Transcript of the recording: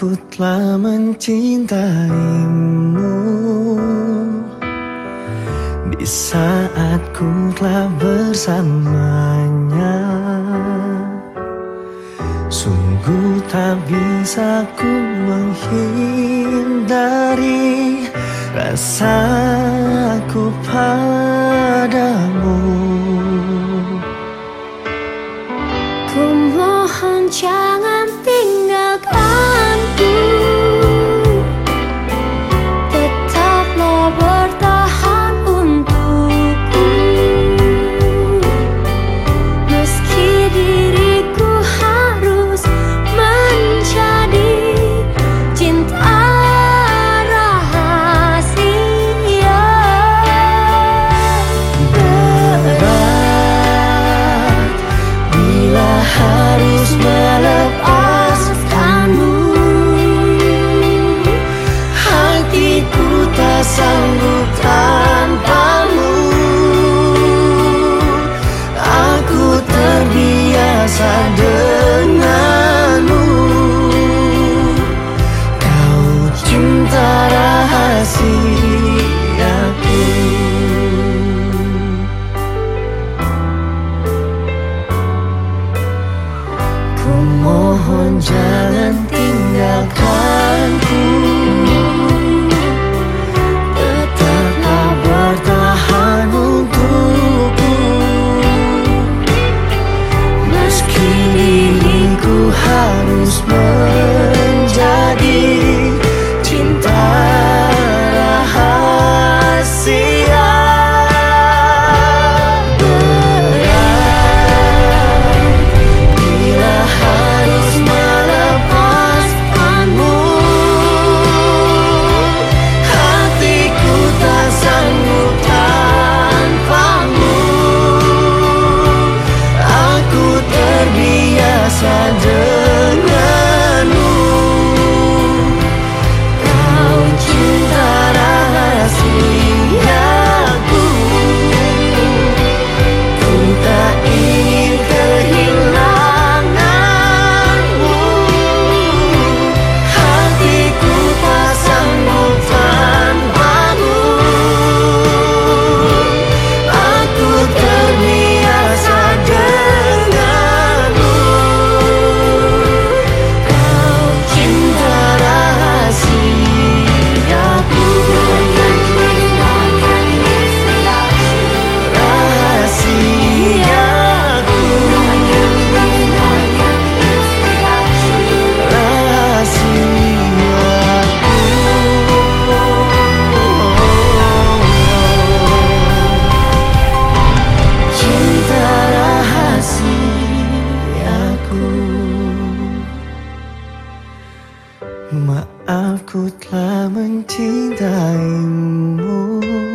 Aku telah mencintaimu. Di saat ku telah bersamanya Sungguh tak bisa ku menghindari Rasaku padamu. Ku mohon jangan rahasiaku Ku mohon jangan tinggalkanku 他们听的一幕。